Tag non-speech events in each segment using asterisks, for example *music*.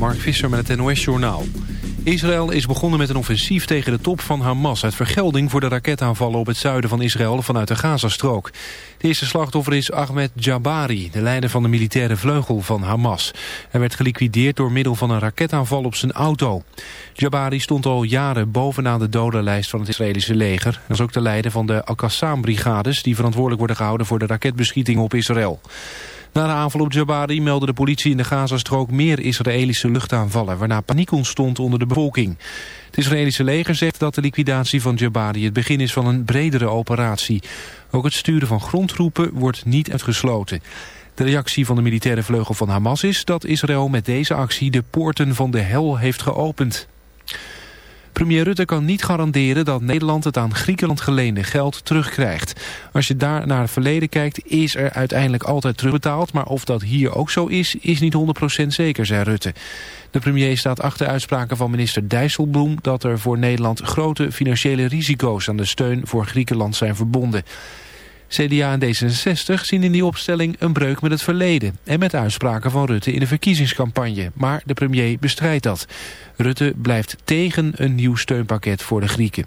Mark Visser met het NOS-journaal. Israël is begonnen met een offensief tegen de top van Hamas... uit vergelding voor de raketaanvallen op het zuiden van Israël vanuit de Gazastrook. De eerste slachtoffer is Ahmed Jabari, de leider van de militaire vleugel van Hamas. Hij werd geliquideerd door middel van een raketaanval op zijn auto. Jabari stond al jaren bovenaan de dodenlijst van het Israëlische leger. Hij is ook de leider van de Al-Qassam-brigades... die verantwoordelijk worden gehouden voor de raketbeschietingen op Israël. Na de aanval op Jabari meldde de politie in de Gazastrook meer Israëlische luchtaanvallen, waarna paniek ontstond onder de bevolking. Het Israëlische leger zegt dat de liquidatie van Jabari het begin is van een bredere operatie. Ook het sturen van grondtroepen wordt niet uitgesloten. De reactie van de militaire vleugel van Hamas is dat Israël met deze actie de poorten van de hel heeft geopend. Premier Rutte kan niet garanderen dat Nederland het aan Griekenland geleende geld terugkrijgt. Als je daar naar het verleden kijkt, is er uiteindelijk altijd terugbetaald. Maar of dat hier ook zo is, is niet 100% zeker, zei Rutte. De premier staat achter uitspraken van minister Dijsselbloem... dat er voor Nederland grote financiële risico's aan de steun voor Griekenland zijn verbonden. CDA en D66 zien in die opstelling een breuk met het verleden... en met uitspraken van Rutte in de verkiezingscampagne. Maar de premier bestrijdt dat. Rutte blijft tegen een nieuw steunpakket voor de Grieken.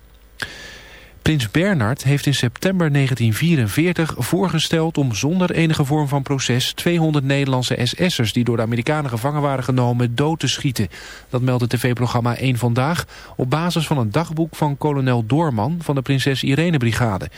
Prins Bernhard heeft in september 1944 voorgesteld om zonder enige vorm van proces 200 Nederlandse SS'ers die door de Amerikanen gevangen waren genomen dood te schieten. Dat meldt het tv-programma 1 Vandaag op basis van een dagboek van kolonel Doorman van de Prinses Irene Brigade.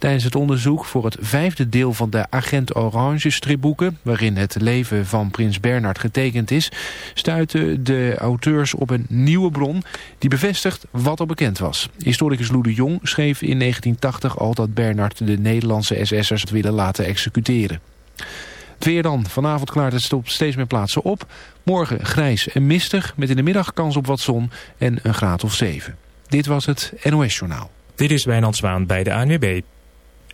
Tijdens het onderzoek voor het vijfde deel van de Agent Orange stripboeken... waarin het leven van prins Bernhard getekend is... stuiten de auteurs op een nieuwe bron die bevestigt wat al bekend was. Historicus Lou de Jong schreef in 1980 al dat Bernhard de Nederlandse SS'ers willen laten executeren. Het weer dan. Vanavond klaart het op steeds meer plaatsen op. Morgen grijs en mistig met in de middag kans op wat zon en een graad of 7. Dit was het NOS Journaal. Dit is Wijnand Zwaan bij de ANWB.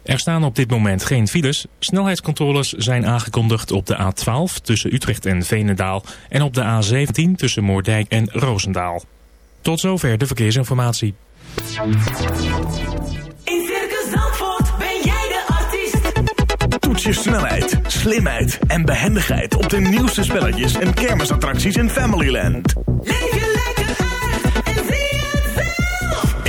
Er staan op dit moment geen files. Snelheidscontroles zijn aangekondigd op de A12 tussen Utrecht en Veenendaal... en op de A17 tussen Moordijk en Roosendaal. Tot zover de verkeersinformatie. In Circus Zandvoort ben jij de artiest. Toets je snelheid, slimheid en behendigheid... op de nieuwste spelletjes en kermisattracties in Familyland. Leef je lekker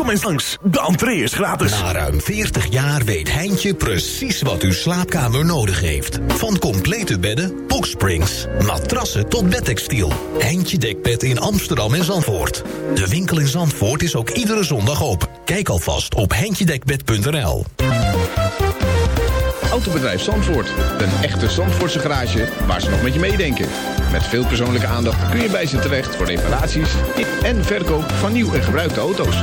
Kom eens langs, de entree is gratis. Na ruim 40 jaar weet Heintje precies wat uw slaapkamer nodig heeft. Van complete bedden, boxsprings, matrassen tot bedtextiel. Heintje Dekbed in Amsterdam en Zandvoort. De winkel in Zandvoort is ook iedere zondag open. Kijk alvast op heintjedekbed.nl. Autobedrijf Zandvoort. Een echte Zandvoortse garage waar ze nog met je meedenken. Met veel persoonlijke aandacht kun je bij ze terecht voor reparaties in- en verkoop van nieuw en gebruikte auto's.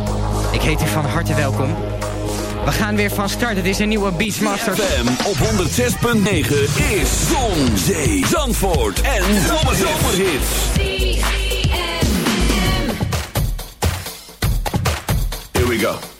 Ik heet u van harte welkom. We gaan weer van start. Het is een nieuwe Beachmasters. ZFM op 106.9 is Zon, Zee, Zandvoort en Zomerhits. Here we go.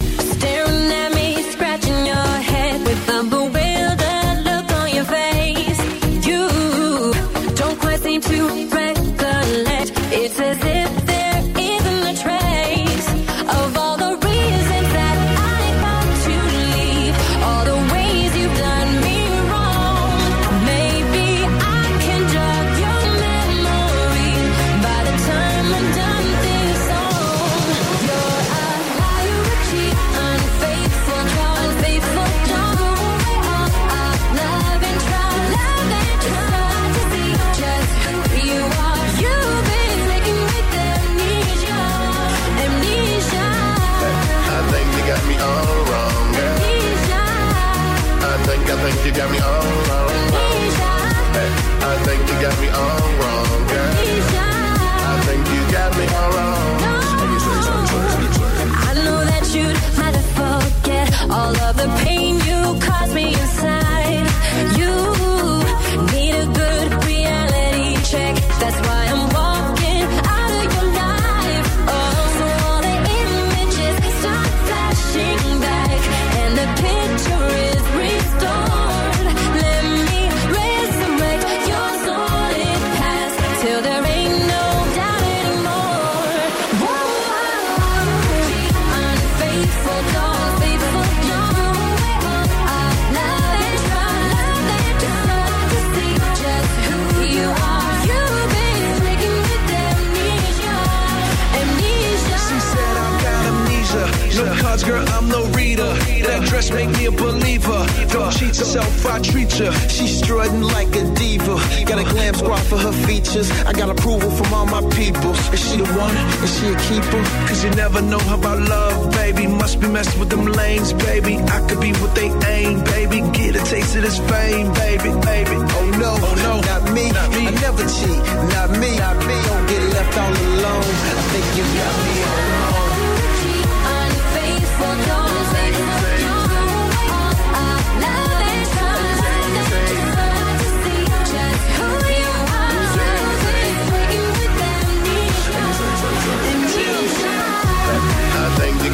Yourself, I treat ya. She's strutting like a diva. Got a glam squad for her features. I got approval from all my people. Is she the one? Is she a keeper? Cause you never know how about love, baby. Must be messing with them lanes, baby. I could be what they aim, baby. Get a taste of this fame, baby, baby. Oh no, oh no, not me. Not me. I never cheat, not me. Not me. Don't get left all alone. I think you got me all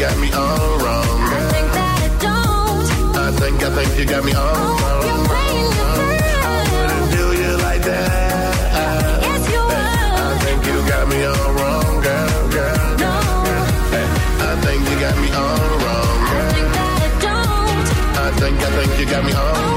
got me all wrong. I think that I don't. I think, I think you got me all oh, wrong. You're playing your Wouldn't do you like that. Yes, you would. I think you got me all wrong, girl, girl. No, Hey, I think you got me all wrong. I think that I don't. I think, I think you got me all wrong.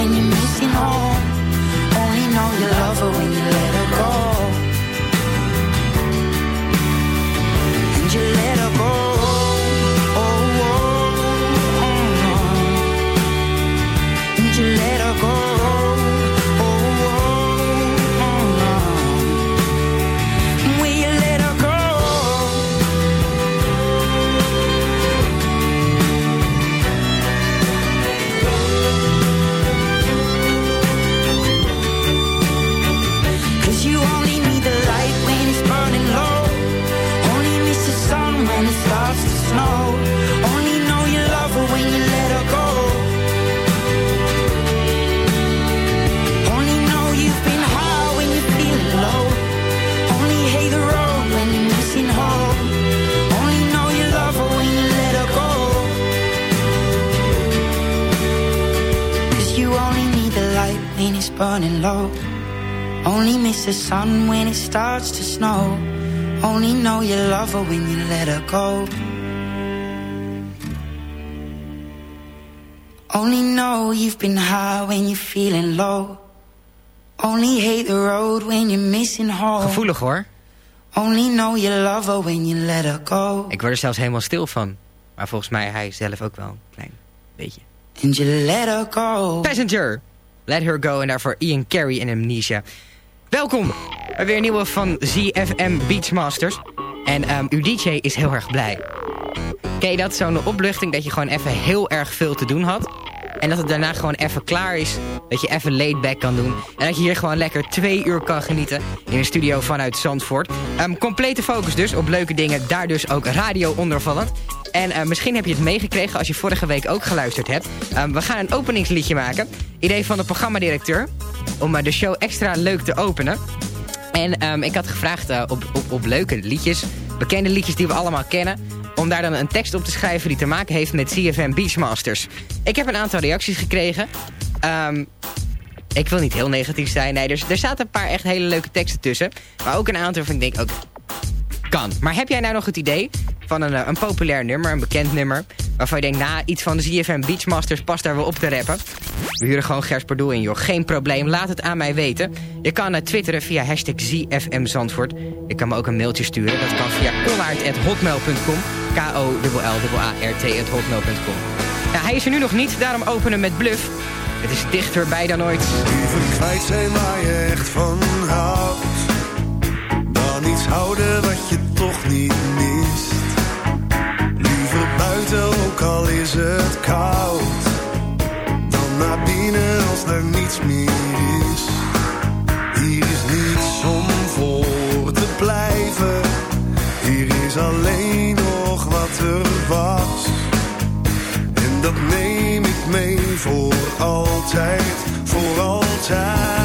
When you're missing home. Only know you love her when you let burning low. Only miss the sun when it starts to snow. Only know you love her when you let her go. Only know you've been high when you're feeling low. Only hate the road when you're missing home. Gevoelig hoor. Only know you love her when you let her go. Ik word er zelfs helemaal stil van. Maar volgens mij hij zelf ook wel een klein beetje. And you let her go. Passenger. Let Her Go en daarvoor Ian Carey en Amnesia. Welkom weer een nieuwe van ZFM Beachmasters. En ehm, uw DJ is heel erg blij. Ken je dat? Zo'n opluchting dat je gewoon even heel erg veel te doen had. En dat het daarna gewoon even klaar is. Dat je even laid back kan doen. En dat je hier gewoon lekker twee uur kan genieten. In een studio vanuit Zandvoort. Ehm, complete focus dus op leuke dingen. Daar dus ook radio ondervallend. En eh, misschien heb je het meegekregen als je vorige week ook geluisterd hebt. Ehm, we gaan een openingsliedje maken. Idee van de programmadirecteur. Om eh, de show extra leuk te openen. En ehm, ik had gevraagd eh, op, op, op leuke liedjes. Bekende liedjes die we allemaal kennen. Om daar dan een tekst op te schrijven die te maken heeft met CFM Beachmasters. Ik heb een aantal reacties gekregen. Ehm, ik wil niet heel negatief zijn. Nee, er, er zaten een paar echt hele leuke teksten tussen. Maar ook een aantal waarvan ik denk, ook kan. Maar heb jij nou nog het idee van een, eh, een populair nummer, een bekend nummer... waarvan je denkt, nou, iets van de ZFM Beachmasters past daar wel op te rappen? We huren gewoon Gers Pardoel in, joh. Geen probleem, laat het aan mij weten. Je kan uh, twitteren via hashtag ZFM Zandvoort. Je kan me ook een mailtje sturen. Dat kan via kollaard.hotmail.com. K-O-L-L-A-R-T.hotmail.com nou, Hij is er nu nog niet, daarom openen met Bluff. Het is dichterbij dan ooit. Kwijt zijn echt van houdt. Dan iets houden wat je toch niet mist. Liever buiten, ook al is het koud. Dan naar binnen als er niets meer is. Hier is niets om voor te blijven. Hier is alleen nog wat er was. En dat neem ik mee voor altijd, voor altijd.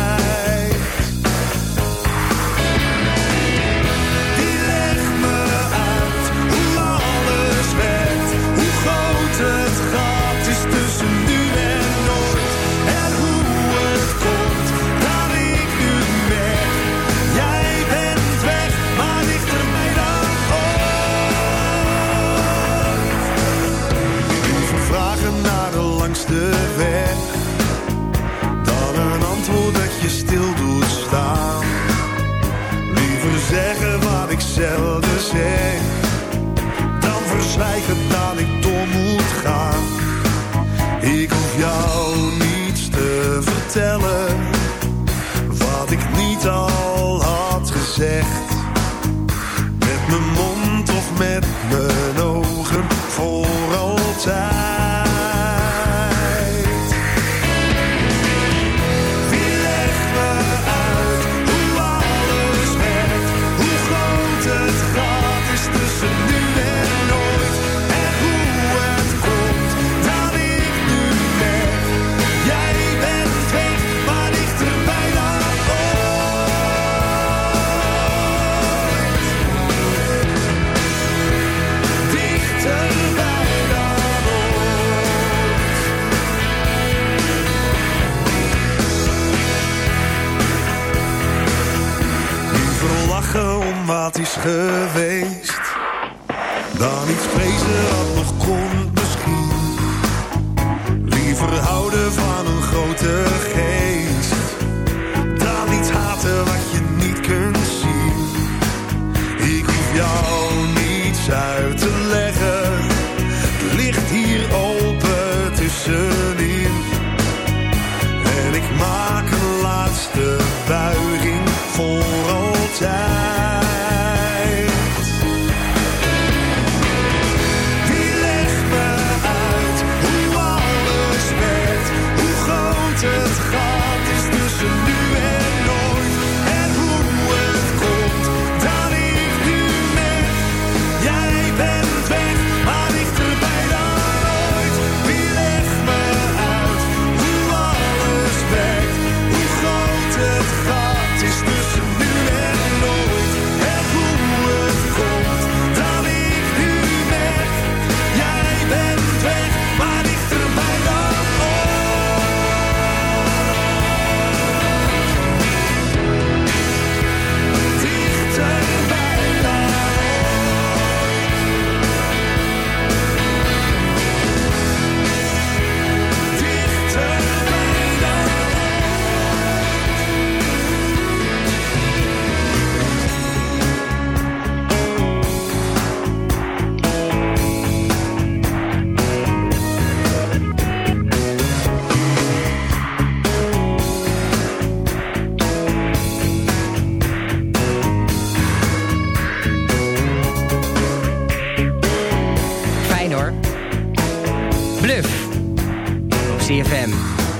Een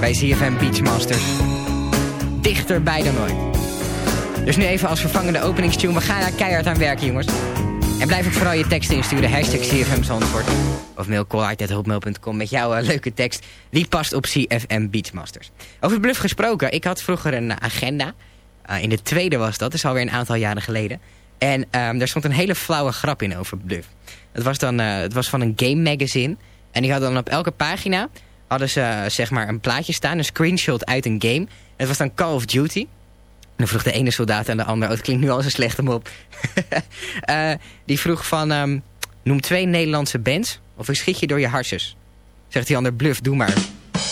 Bij ZFM Beachmasters. Dichterbij dan ooit. Dus nu even als vervangende openingstune. We gaan daar keihard aan werken, jongens. En blijf ook vooral je teksten insturen. Hashtag CFM Zandvoort. Of mail met jouw eh, leuke tekst. Die past op CFM Beachmasters. Over bluff gesproken. Ik had vroeger een agenda. Eh, in de tweede was dat. Dat is alweer een aantal jaren geleden. En ehm daar stond een hele flauwe grap in over bluff. Het was, dan, eh, het was van een game magazine. En die hadden dan op elke pagina... hadden ze zeg maar een plaatje staan. Een screenshot uit een game. Het was dan Call of Duty. En dan vroeg de ene soldaat aan de ander... Oh, het klinkt nu al als een slechte mop. *laughs* Eh, die vroeg van... ehm, noem twee Nederlandse bands... of ik schiet je door je harses. Zegt die ander, bluff, doe maar.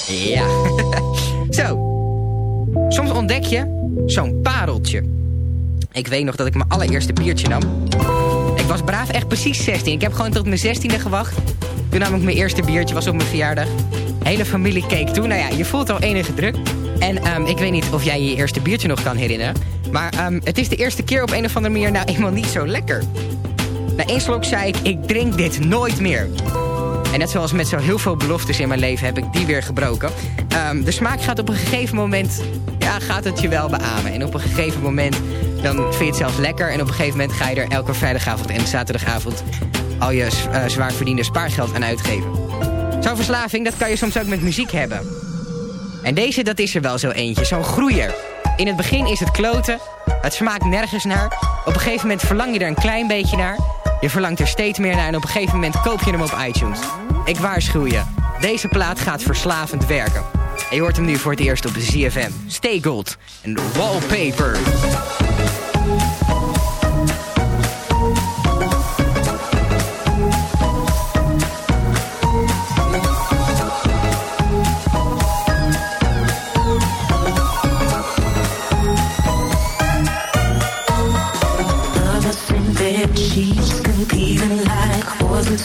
Ja. *laughs* Zo. Soms ontdek je zo'n pareltje. Ik weet nog dat ik mijn allereerste biertje nam. Ik was braaf, echt precies 16. Ik heb gewoon tot mijn 16e gewacht. Toen nam ik mijn eerste biertje, was op mijn verjaardag. Hele familie keek toe. Nou ja, je voelt al enige druk. En ehm, ik weet niet of jij je eerste biertje nog kan herinneren. Maar ehm, het is de eerste keer op een of andere manier nou eenmaal niet zo lekker. Na één slok zei ik, ik drink dit nooit meer. En net zoals met zo heel veel beloftes in mijn leven heb ik die weer gebroken. Ehm, de smaak gaat op een gegeven moment, ja, gaat het je wel beamen. En op een gegeven moment, dan vind je het zelfs lekker. En op een gegeven moment ga je er elke vrijdagavond en zaterdagavond al je eh, zwaar verdiende spaargeld aan uitgeven. Zo'n verslaving, dat kan je soms ook met muziek hebben. En deze, dat is er wel zo eentje, zo'n groeier. In het begin is het kloten, het smaakt nergens naar. Op een gegeven moment verlang je er een klein beetje naar. Je verlangt er steeds meer naar en op een gegeven moment koop je hem op iTunes. Ik waarschuw je, deze plaat gaat verslavend werken. En je hoort hem nu voor het eerst op de ZFM. Stay Gold en Wallpaper.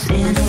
In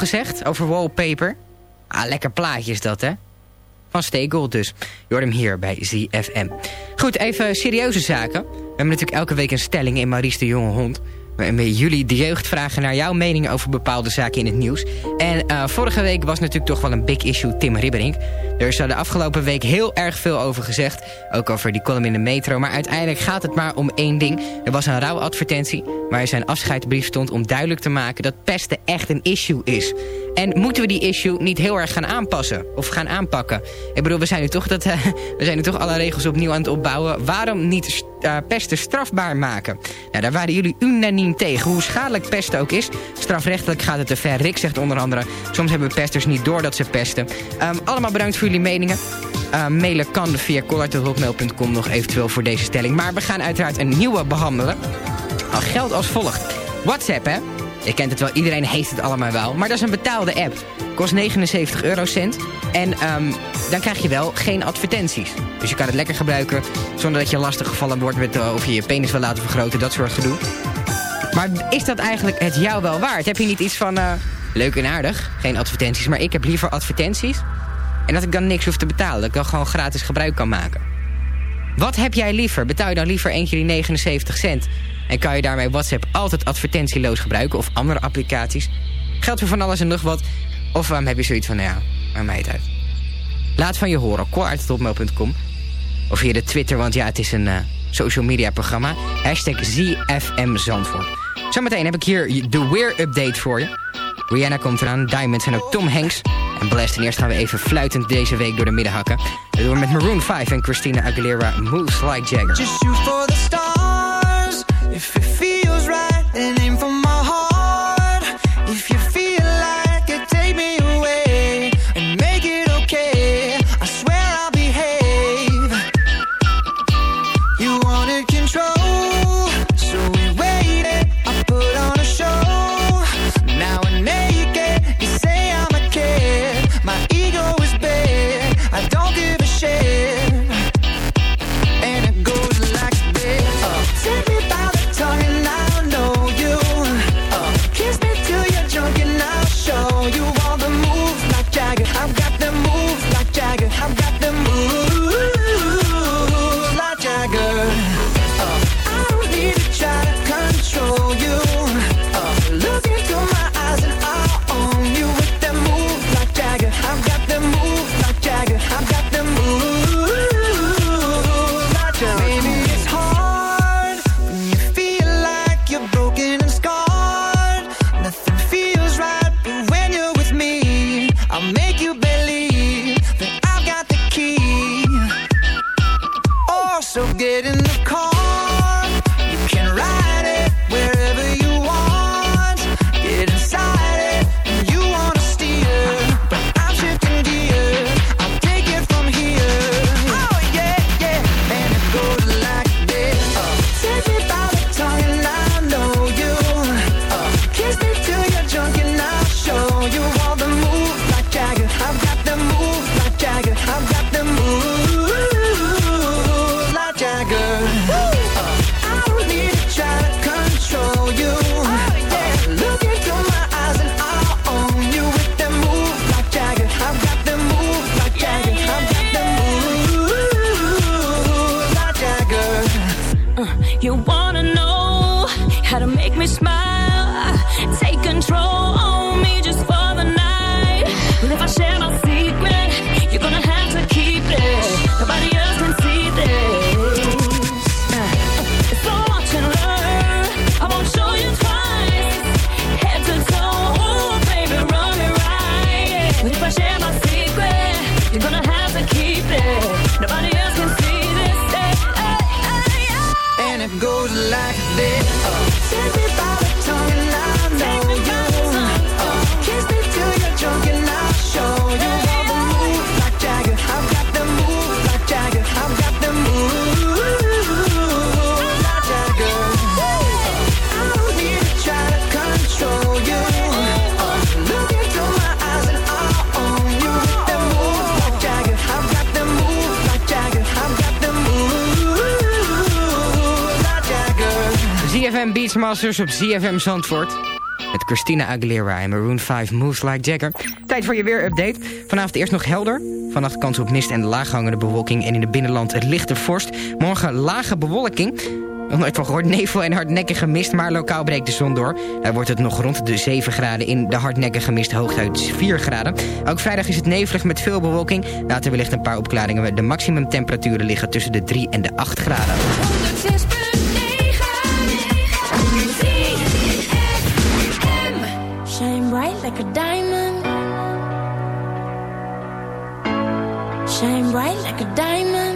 gezegd over wallpaper? Ah, lekker plaatje is dat, hè? Van Stegold dus. Je hoort hem hier bij ZFM. Goed, even serieuze zaken. We hebben natuurlijk elke week een stelling in Maurice de Jonge Hond. Waarin jullie de jeugd vragen naar jouw mening over bepaalde zaken in het nieuws. En eh, vorige week was natuurlijk toch wel een big issue Tim Ribberink. Er is de afgelopen week heel erg veel over gezegd. Ook over die column in de metro. Maar uiteindelijk gaat het maar om één ding. Er was een rouwadvertentie waar zijn afscheidsbrief stond om duidelijk te maken dat pesten echt een issue is. En moeten we die issue niet heel erg gaan aanpassen of gaan aanpakken? Ik bedoel, we zijn nu toch, dat, *laughs* we zijn nu toch alle regels opnieuw aan het opbouwen. Waarom niet eh, pesten strafbaar maken? Nou, daar waren jullie unaniem tegen. Hoe schadelijk pesten ook is, strafrechtelijk gaat het te ver. Rick zegt onder andere, soms hebben pesters niet door dat ze pesten. Ehm, allemaal bedankt voor jullie meningen. Uh, mailen kan via collartehotmail.com nog eventueel voor deze stelling. Maar we gaan uiteraard een nieuwe behandelen. Al geldt als volgt. WhatsApp, hè? Je kent het wel, iedereen heeft het allemaal wel. Maar dat is een betaalde app. Kost 79 eurocent. En ehm, dan krijg je wel geen advertenties. Dus je kan het lekker gebruiken zonder dat je lastig gevallen wordt met uh, of je je penis wil laten vergroten, dat soort gedoe. Maar is dat eigenlijk het jou wel waard? Heb je niet iets van, uh, leuk en aardig, geen advertenties, maar ik heb liever advertenties. En dat ik dan niks hoef te betalen, dat ik dan gewoon gratis gebruik kan maken. Wat heb jij liever? Betaal je dan liever eentje die 79 cent? En kan je daarmee WhatsApp altijd advertentieloos gebruiken of andere applicaties? Geldt voor van alles en nog wat? Of um, heb je zoiets van, nou ja, maar mij het uit. Laat van je horen, call.topmail.com. Of via de Twitter, want ja, het is een uh, social media programma. Hashtag ZFM Zandvoort. Zometeen heb ik hier de Wear Update voor je. Rihanna komt eraan, Diamonds en ook Tom Hanks. En Blast. En eerst gaan we even fluitend deze week door de midden hakken. We doen met Maroon 5 en Christina Aguilera Moves Like Jagger. Just shoot for the stars if it feels right Op ZFM Zandvoort. Met Christina Aguilera en Maroon 5 Moves Like Jagger. Tijd voor je weer-update. Vanavond eerst nog helder. Vannacht kans op mist en laaghangende bewolking. En in het binnenland het lichte vorst. Morgen lage bewolking. Nog nooit van gehoord, nevel en hardnekkige mist, maar lokaal breekt de zon door. Daar wordt het nog rond de 7 graden in, de hardnekkige mist hooguit 4 graden. Ook vrijdag is het nevelig met veel bewolking. Later wellicht een paar opklaringen. De maximumtemperaturen liggen tussen de 3 en de 8 graden. bright like a diamond.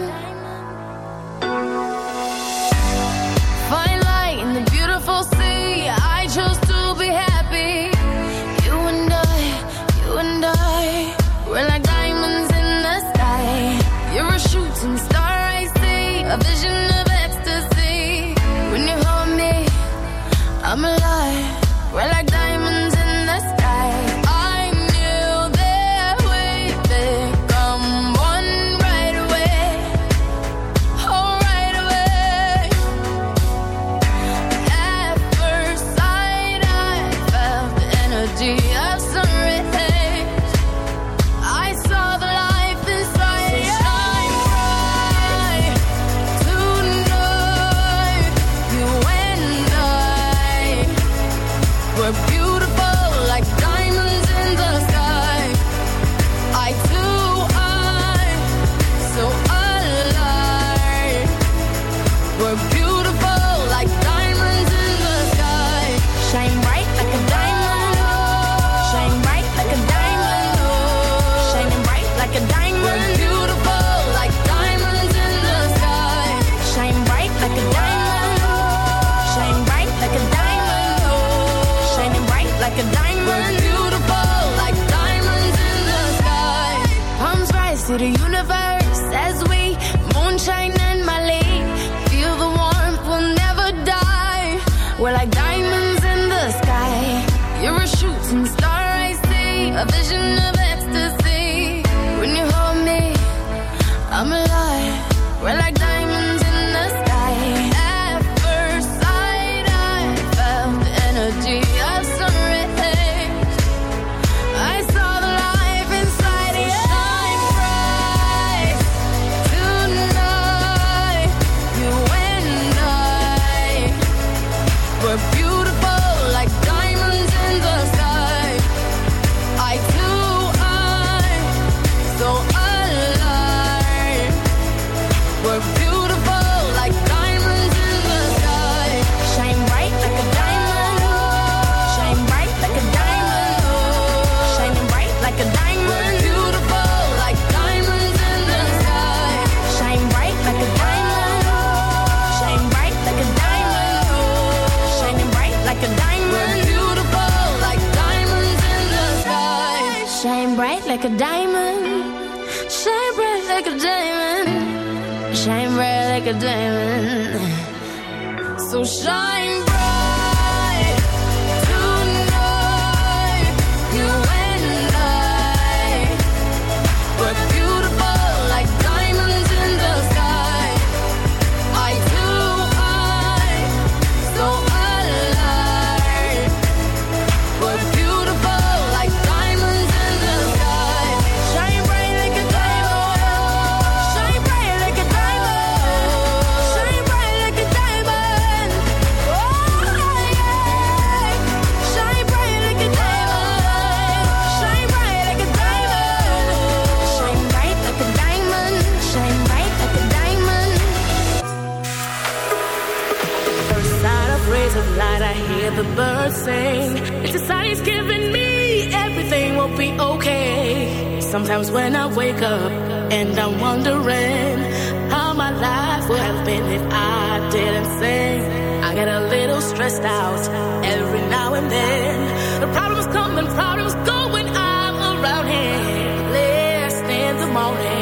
Would have been if I didn't sing. I get a little stressed out every now and then. The problems come and problems go when I'm around here. Blessed in the morning,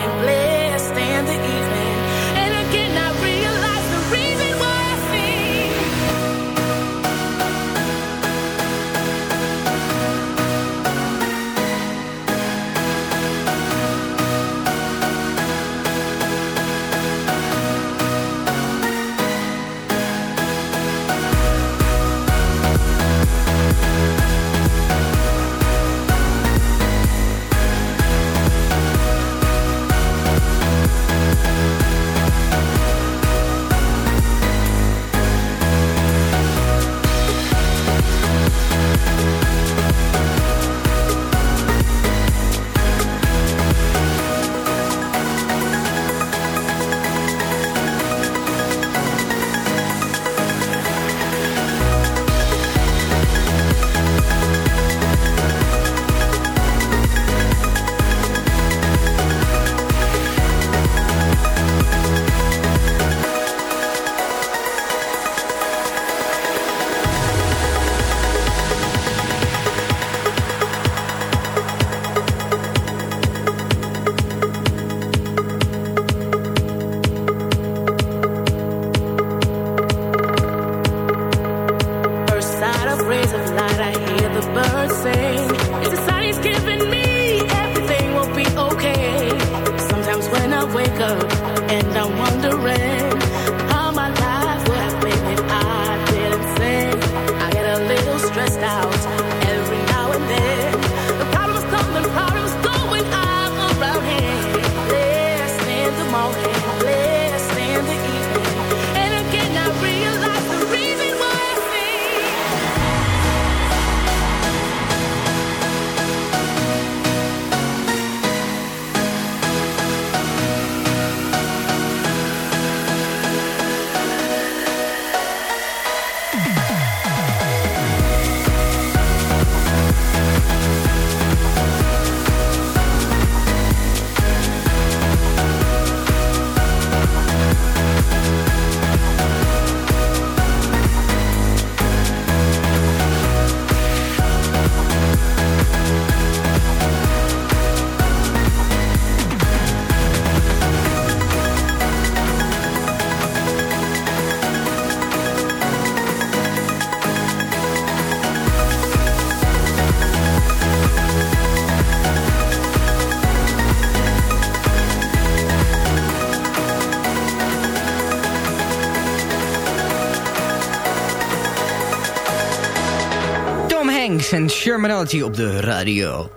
Shermanology op de radio.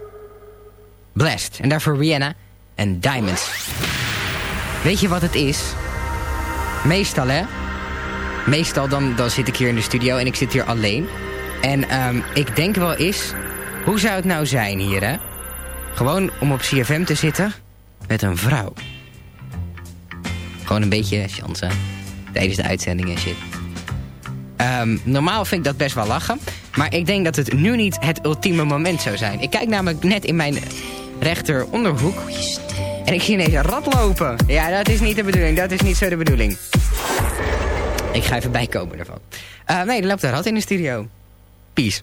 Blessed. En daarvoor Rihanna en Diamonds. Weet je wat het is? Meestal, hè? Meestal dan, dan zit ik hier in de studio en ik zit hier alleen. En ehm, ik denk wel eens... Hoe zou het nou zijn hier, hè? Gewoon om op CFM te zitten met een vrouw. Gewoon een beetje chansen. Tijdens de uitzending en shit. Ehm, normaal vind ik dat best wel lachen. Maar ik denk dat het nu niet het ultieme moment zou zijn. Ik kijk namelijk net in mijn rechter onderhoek. En ik zie ineens een rat lopen. Ja, dat is niet de bedoeling. Dat is niet zo de bedoeling. Ik ga even bijkomen ervan. Eh, nee, er loopt een rat in de studio. Peace.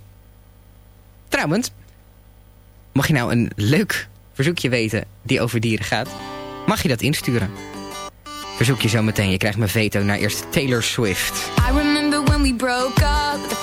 Trouwens, mag je nou een leuk verzoekje weten die over dieren gaat? Mag je dat insturen? Verzoek je zo meteen. Je krijgt mijn veto naar eerst Taylor Swift. I remember when we broke up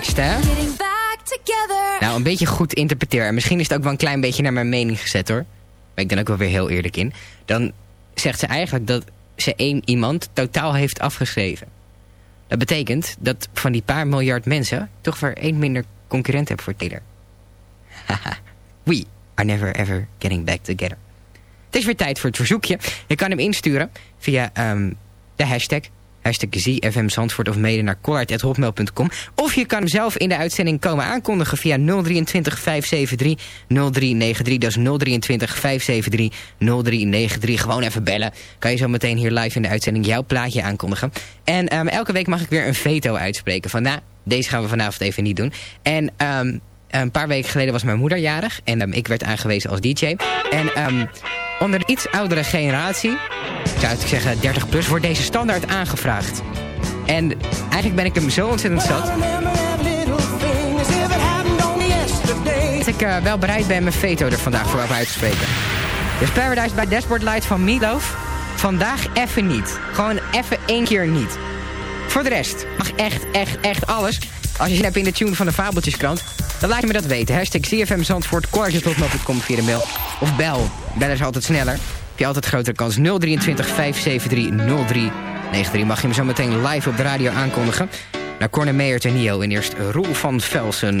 tekst, hè, nou een beetje goed interpreteer... en misschien is het ook wel een klein beetje naar mijn mening gezet, hoor. Ben ik dan ook wel weer heel eerlijk in. Dan zegt ze eigenlijk dat ze één iemand totaal heeft afgeschreven. Dat betekent dat van die paar miljard mensen... toch weer één minder concurrent hebben voor Taylor. Haha. *laughs* We are never ever getting back together. Het is weer tijd voor het verzoekje. Je kan hem insturen via ehm, de hashtag. Hashtag ZFM Zandvoort of mede naar collard.hotmail.com. Of je kan hem zelf in de uitzending komen aankondigen via 023 573 0393. Dat is 023 573 0393. Gewoon even bellen. Kan je zo meteen hier live in de uitzending jouw plaatje aankondigen. En ehm, elke week mag ik weer een veto uitspreken. Van nou, deze gaan we vanavond even niet doen. En ehm, een paar weken geleden was mijn moeder jarig. En ehm, ik werd aangewezen als DJ. En ehm, onder de iets oudere generatie, ik zou het zeggen 30 plus, wordt deze standaard aangevraagd. En eigenlijk ben ik hem zo ontzettend zat. Dat ik eh, wel bereid ben mijn veto er vandaag voor op uit te spreken. Dus Paradise by Dashboard Light van Meatloaf. Vandaag even niet. Gewoon even één keer niet. Voor de rest mag echt, echt, echt alles. Als je zin in de tune van de Fabeltjeskrant... dan laat je me dat weten. Hashtag CFM Zandvoort, via de mail. Of bel. Bellen is altijd sneller. Heb je altijd grotere kans. 023 573 0393. Mag je me zo meteen live op de radio aankondigen. Naar Corne Meijert en Nio. En eerst Roel van Velsen.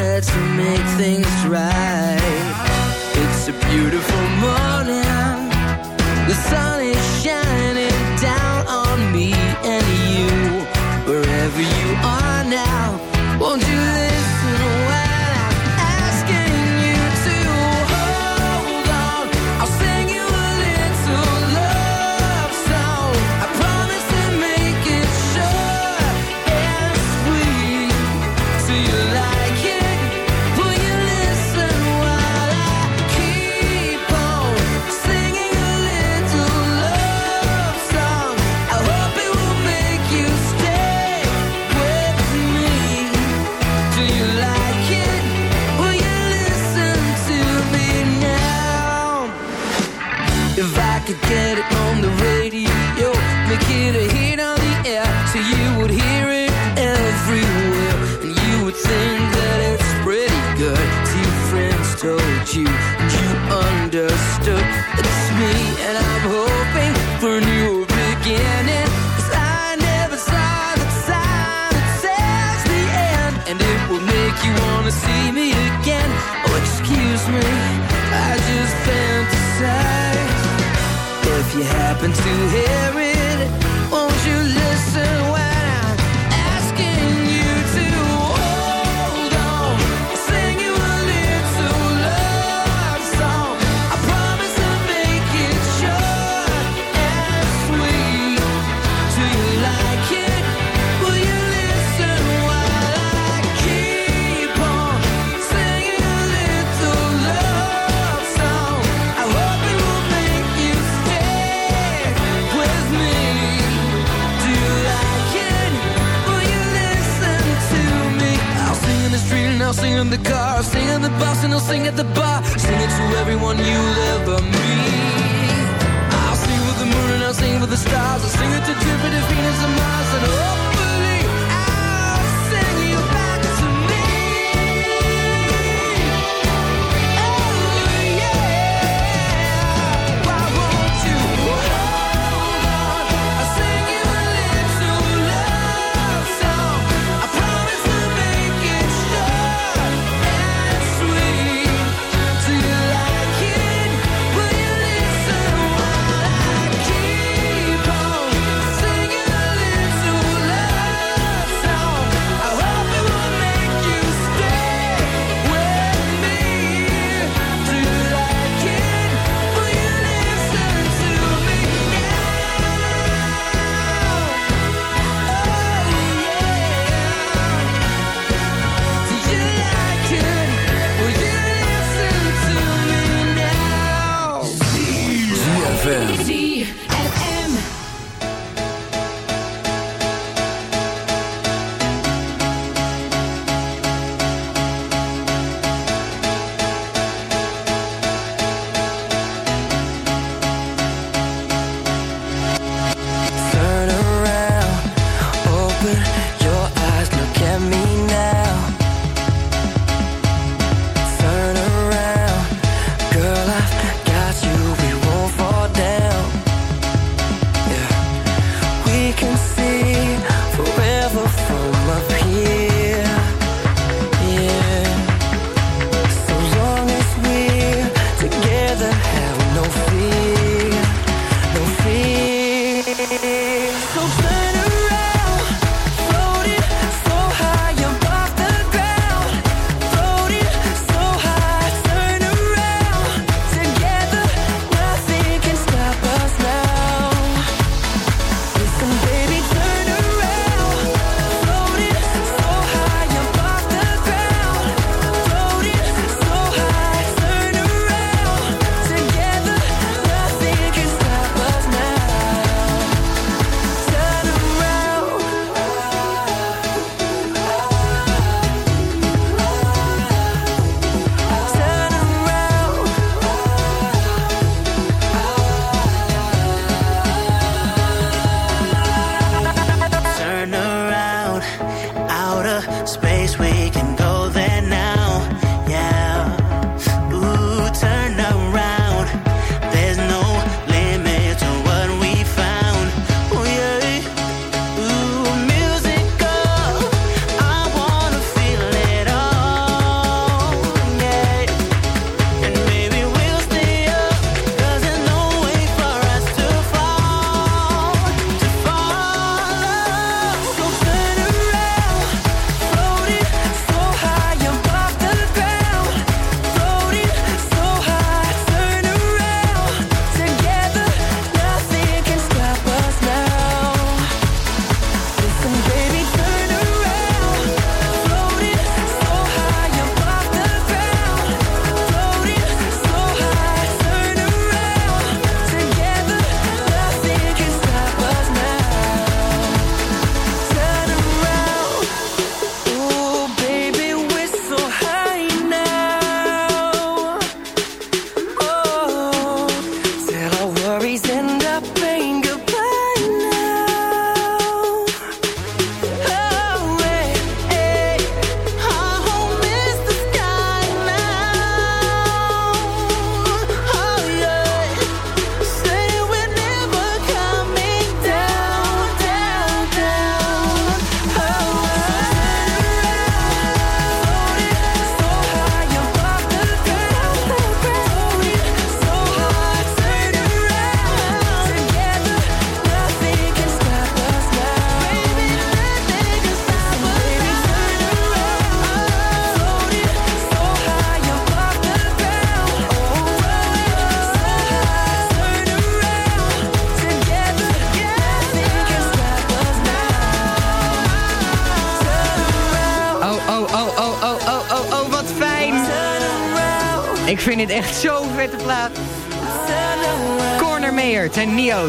to make things right. It's a beautiful morning. The sun is shining down on me and you. Wherever you are now, won't you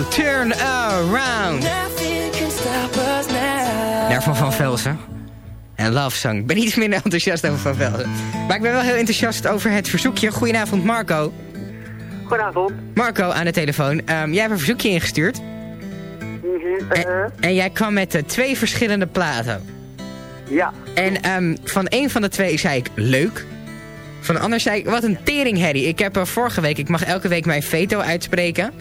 Turn Around. Daarvan Van Velsen. En Love Song. Ik ben iets minder enthousiast over Van Velsen. Maar ik ben wel heel enthousiast over het verzoekje. Goedenavond Marco. Goedenavond. Marco aan de telefoon. Ehm, jij hebt een verzoekje ingestuurd. Mhm, En, uh, en jij kwam met eh, twee verschillende platen. Ja. En ehm, van een van de twee zei ik leuk. Van de ander zei ik, wat een teringherrie. Ik heb er vorige week, ik mag elke week mijn veto uitspreken.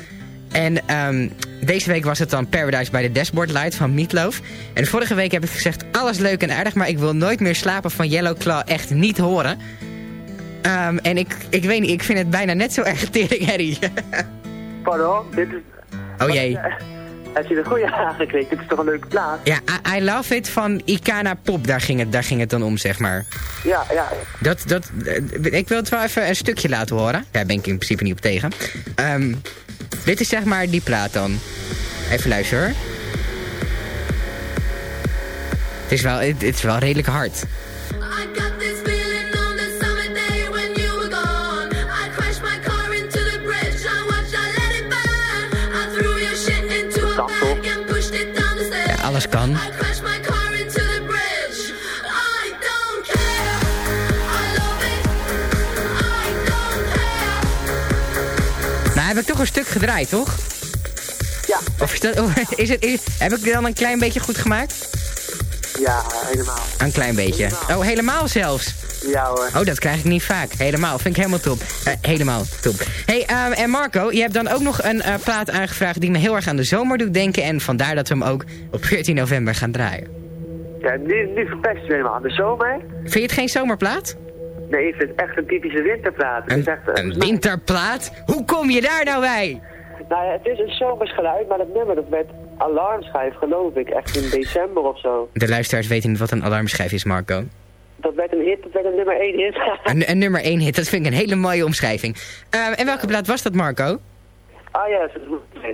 En ehm, deze week was het dan Paradise by the Dashboard Light van Meatloaf. En vorige week heb ik gezegd, alles leuk en aardig... maar ik wil nooit meer slapen van Yellow Claw echt niet horen. Ehm, en ik, ik weet niet, ik vind het bijna net zo erg teringherrie. *laughs* Pardon, dit is... oh jee. Heb je de goede aangeklikt? Dit is toch een leuke plaat? Ja, I, I Love It van Ikana Pop, daar ging, het, daar ging het dan om, zeg maar. Ja, ja. Dat, dat, eh, ik wil het wel even een stukje laten horen. Daar ben ik in principe niet op tegen. Ehm, dit is zeg maar die plaat dan. Even luisteren hoor. Het is wel, het, het is wel redelijk hard. Ja, alles kan. Heb ik toch een stuk gedraaid, toch? Ja. Of is dat, is het, is, heb ik dan een klein beetje goed gemaakt? Ja, helemaal. Een klein beetje. Oh, helemaal zelfs. Ja hoor. Oh, dat krijg ik niet vaak. Helemaal. Vind ik helemaal top. Eh, helemaal top. hey, ehm, en Marco, je hebt dan ook nog een eh, plaat aangevraagd... die me heel erg aan de zomer doet denken. En vandaar dat we hem ook op 14 november gaan draaien. Ja, nu, nu verpest je helemaal. De zomer? Vind je het geen zomerplaat? Nee, ik vind het echt een typische winterplaat. Echt, eh, Een winterplaat? Hoe kom je daar nou bij? Nou ja, het is een zomers geluid, maar dat nummer dat werd alarmschijf, geloof ik, echt in december of zo. De luisteraars weten niet wat een alarmschijf is, Marco. Dat werd een hit, dat werd een nummer 1 hit. *laughs* Een, een nummer 1 hit, dat vind ik een hele mooie omschrijving. Ehm, en welke plaat was dat, Marco? ah ja, dat is.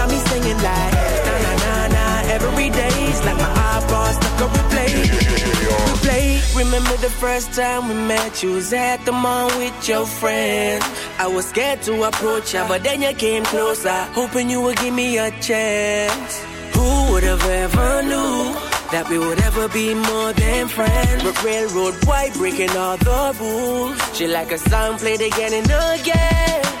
Remember the first time we met? You was at the mall with your friends. I was scared to approach ya, but then you came closer, hoping you would give me a chance. Who would have ever knew that we would ever be more than friends? But railroad white breaking all the rules. She like a song played again and again.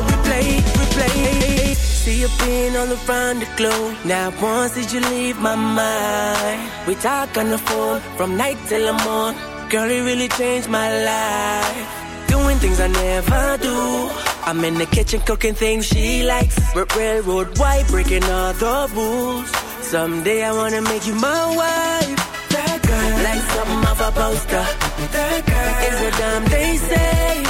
on replay, replay. See you being around the globe. Now once did you leave my mind? We talk on the phone from night till the morning. Girl, it really changed my life. Doing things I never do. I'm in the kitchen cooking things she likes. Railroad white breaking all the rules. Someday I wanna make you my wife. That girl, like something off a poster. That girl is a damn they say.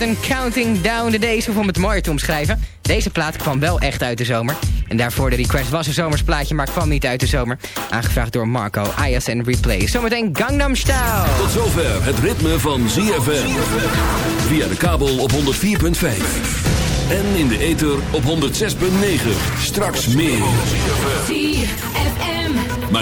Andrea Britton Counting Down the Days. Of om het mooier te omschrijven. Deze plaat kwam wel echt uit de zomer. En daarvoor de request was een zomersplaatje, maar kwam niet uit de zomer. Aangevraagd door Marco, Ayas en Replay. Zometeen Gangnam Style. Tot zover het ritme van ZFM. Via de kabel op 104.5. En in de ether op 106.9. Straks meer. ZFM. Maar